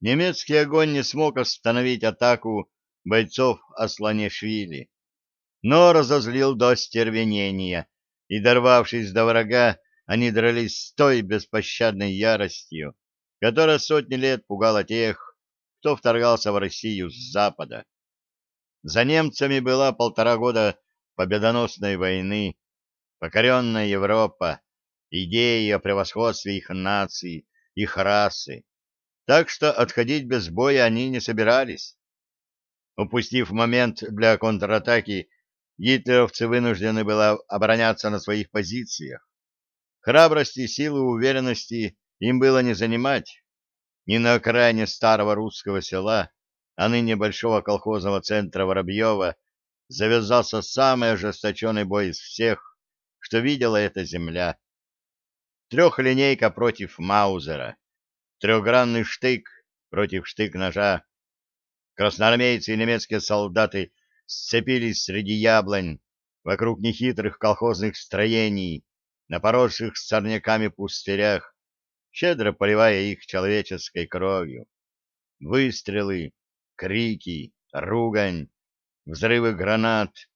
Немецкий огонь не смог остановить атаку бойцов Асланешвили, но разозлил до стервенения, и, дорвавшись до врага, они дрались с той беспощадной яростью, которая сотни лет пугала тех, кто вторгался в Россию с запада. За немцами была полтора года победоносной войны, покоренная Европа, идеи о превосходстве их нации, их расы, так что отходить без боя они не собирались. Упустив момент для контратаки, гитлеровцы вынуждены были обороняться на своих позициях. Храбрости, силы, уверенности им было не занимать. Ни на окраине старого русского села, а ныне большого колхозного центра Воробьева, завязался самый ожесточенный бой из всех, что видела эта земля. Трехлинейка против Маузера, трехгранный штык против штык-ножа. Красноармейцы и немецкие солдаты сцепились среди яблонь, вокруг нехитрых колхозных строений, на поросших сорняками пустырях, щедро поливая их человеческой кровью. Выстрелы, крики, ругань, взрывы гранат,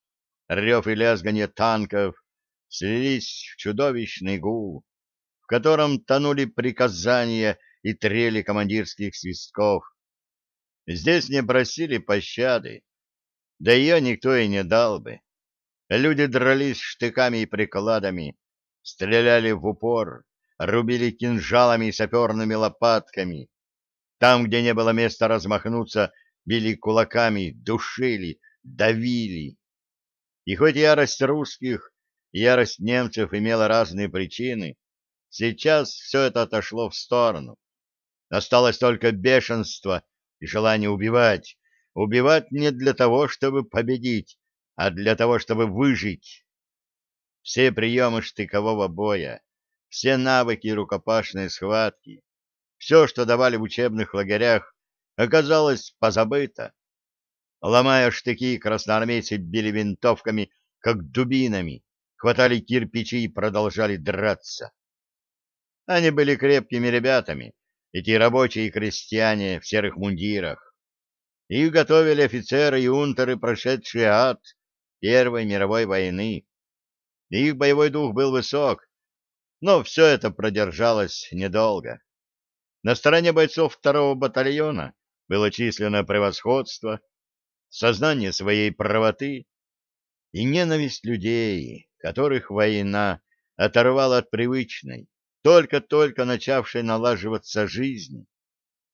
рев и лязганье танков слились в чудовищный гул, в котором тонули приказания и трели командирских свистков. Здесь не просили пощады, да ее никто и не дал бы. Люди дрались штыками и прикладами, стреляли в упор, рубили кинжалами и саперными лопатками. Там, где не было места размахнуться, били кулаками, душили, давили. И хоть ярость русских ярость немцев имела разные причины, сейчас все это отошло в сторону. Осталось только бешенство и желание убивать. Убивать не для того, чтобы победить, а для того, чтобы выжить. Все приемы штыкового боя, все навыки рукопашной схватки, все, что давали в учебных лагерях, оказалось позабыто. Ломая штыки, красноармейцы били винтовками, как дубинами, хватали кирпичи и продолжали драться. Они были крепкими ребятами, эти рабочие и крестьяне в серых мундирах. Их готовили офицеры и унтеры, прошедшие ад Первой мировой войны. Их боевой дух был высок, но все это продержалось недолго. На стороне бойцов второго батальона было численное превосходство, сознание своей правоты и ненависть людей, которых война оторвала от привычной, только-только начавшей налаживаться жизни,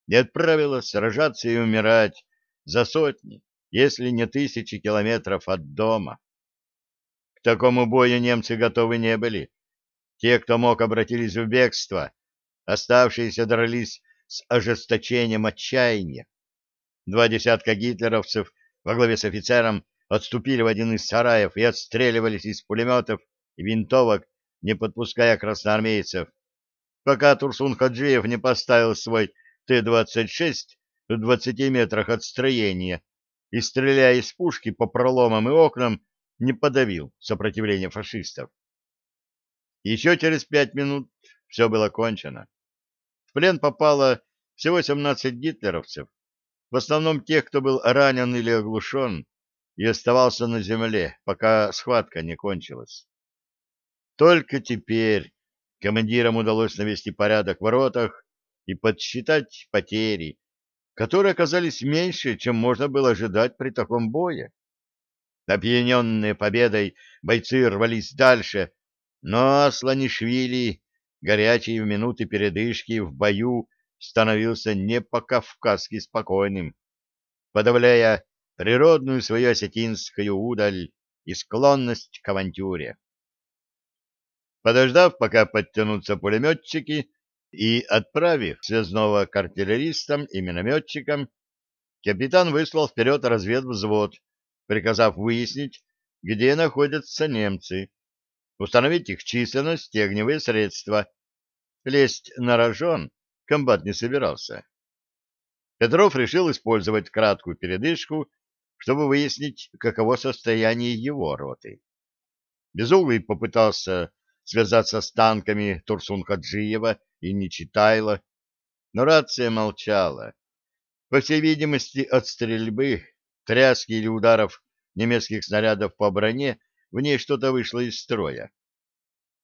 и отправила сражаться и умирать за сотни, если не тысячи километров от дома. К такому бою немцы готовы не были. Те, кто мог, обратились в бегство, оставшиеся дрались с ожесточением отчаяния. Два десятка гитлеровцев во главе с офицером отступили в один из сараев и отстреливались из пулеметов и винтовок, не подпуская красноармейцев, пока Турсун Хаджиев не поставил свой Т-26 в 20 метрах от строения и, стреляя из пушки по проломам и окнам, не подавил сопротивление фашистов. Еще через пять минут все было кончено. В плен попало всего 17 гитлеровцев, в основном тех, кто был ранен или оглушен и оставался на земле, пока схватка не кончилась. Только теперь командирам удалось навести порядок в воротах и подсчитать потери, которые оказались меньше, чем можно было ожидать при таком бое. Опьяненные победой бойцы рвались дальше, но Сланишвили, горячий в минуты передышки в бою, становился не по-кавказски спокойным, подавляя природную свою осетинскую удаль и склонность к авантюре. Подождав, пока подтянутся пулеметчики, и отправив связного к артиллеристам и минометчикам, капитан выслал вперед разведвзвод, приказав выяснить, где находятся немцы, установить их численность и огневые средства. Лезть на рожон комбат не собирался. Петров решил использовать краткую передышку, чтобы выяснить, каково состояние его роты. Безуглый попытался связаться с танками Турсун-Хаджиева и Нечитайла, но рация молчала, По всей видимости, от стрельбы, тряски или ударов немецких снарядов по броне в ней что-то вышло из строя.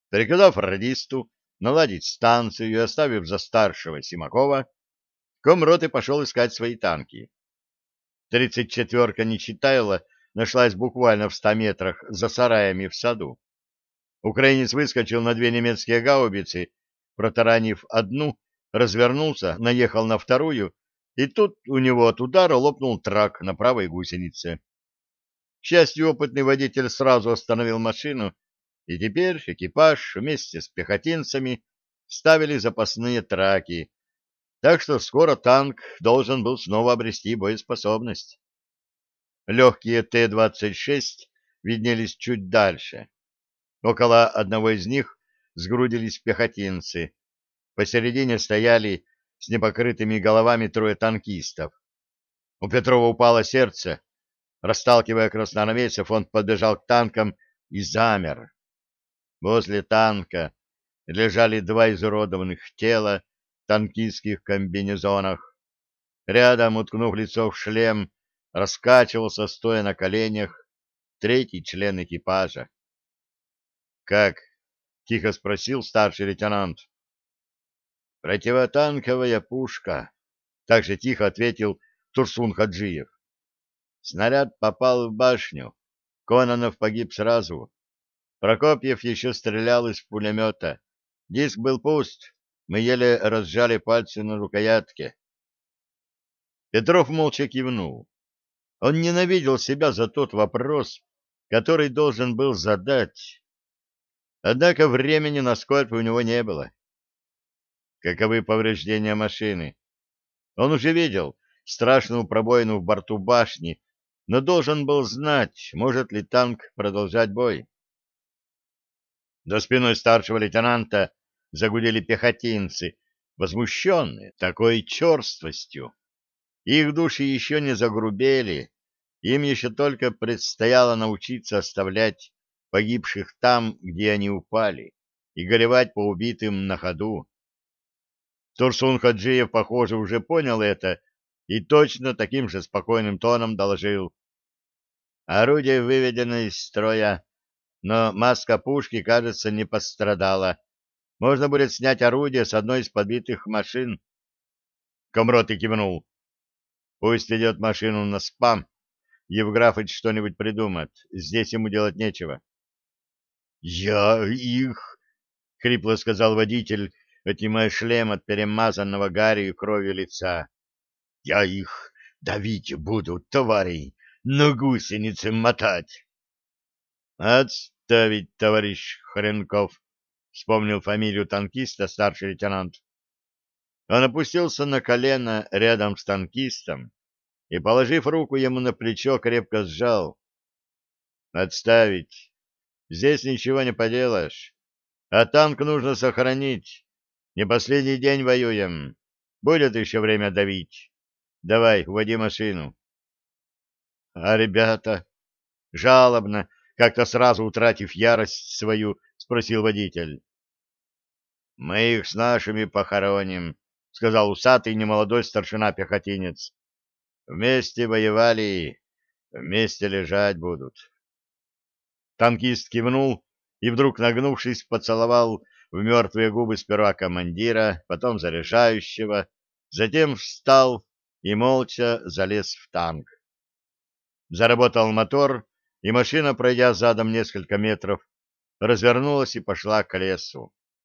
Приказав радисту наладить станцию и оставив за старшего Симакова, комроты пошел искать свои танки. Тридцать четверка Нечитайла нашлась буквально в ста метрах за сараями в саду. Украинец выскочил на две немецкие гаубицы, протаранив одну, развернулся, наехал на вторую, и тут у него от удара лопнул трак на правой гусенице. К счастью, опытный водитель сразу остановил машину, и теперь экипаж вместе с пехотинцами ставили запасные траки, так что скоро танк должен был снова обрести боеспособность. Легкие Т-26 виднелись чуть дальше. Около одного из них сгрудились пехотинцы. Посередине стояли с непокрытыми головами трое танкистов. У Петрова упало сердце. Расталкивая красноармейцев, он подбежал к танкам и замер. Возле танка лежали два изуродованных тела в танкистских комбинезонах. Рядом, уткнув лицо в шлем, раскачивался, стоя на коленях, третий член экипажа. «Как?» — тихо спросил старший лейтенант. «Противотанковая пушка», — так же тихо ответил Турсун Хаджиев. «Снаряд попал в башню. Кононов погиб сразу. Прокопьев еще стрелял из пулемета. Диск был пуст. Мы еле разжали пальцы на рукоятке. Петров молча кивнул. Он ненавидел себя за тот вопрос, который должен был задать. Однако времени на скольп у него не было. Каковы повреждения машины? Он уже видел страшную пробоину в борту башни, но должен был знать, может ли танк продолжать бой. За спиной старшего лейтенанта загудели пехотинцы, возмущенные такой черствостью. Их души еще не загрубели, им еще только предстояло научиться оставлять погибших там, где они упали, и горевать по убитым на ходу. Турсун Хаджиев, похоже, уже понял это и точно таким же спокойным тоном доложил. Орудие выведено из строя но маска пушки, кажется, не пострадала. Можно будет снять орудие с одной из подбитых машин. Комрот и кивнул. Пусть идет машину на спам. Евграфыч что-нибудь придумает. Здесь ему делать нечего. — Я их... — хрипло сказал водитель, отнимая шлем от перемазанного гарью кровью лица. — Я их давить буду, товарищ, на гусеницы мотать. «Отставить, товарищ Хренков!» — вспомнил фамилию танкиста старший лейтенант. Он опустился на колено рядом с танкистом и, положив руку ему на плечо, крепко сжал. «Отставить! Здесь ничего не поделаешь. А танк нужно сохранить. Не последний день воюем. Будет еще время давить. Давай, уводи машину». «А ребята?» Жалобно, как-то сразу утратив ярость свою, спросил водитель. — Мы их с нашими похороним, — сказал усатый немолодой старшина-пехотинец. — Вместе воевали, вместе лежать будут. Танкист кивнул и, вдруг нагнувшись, поцеловал в мертвые губы сперва командира, потом заряжающего, затем встал и молча залез в танк. Заработал мотор, и машина, пройдя задом несколько метров, развернулась и пошла к лесу.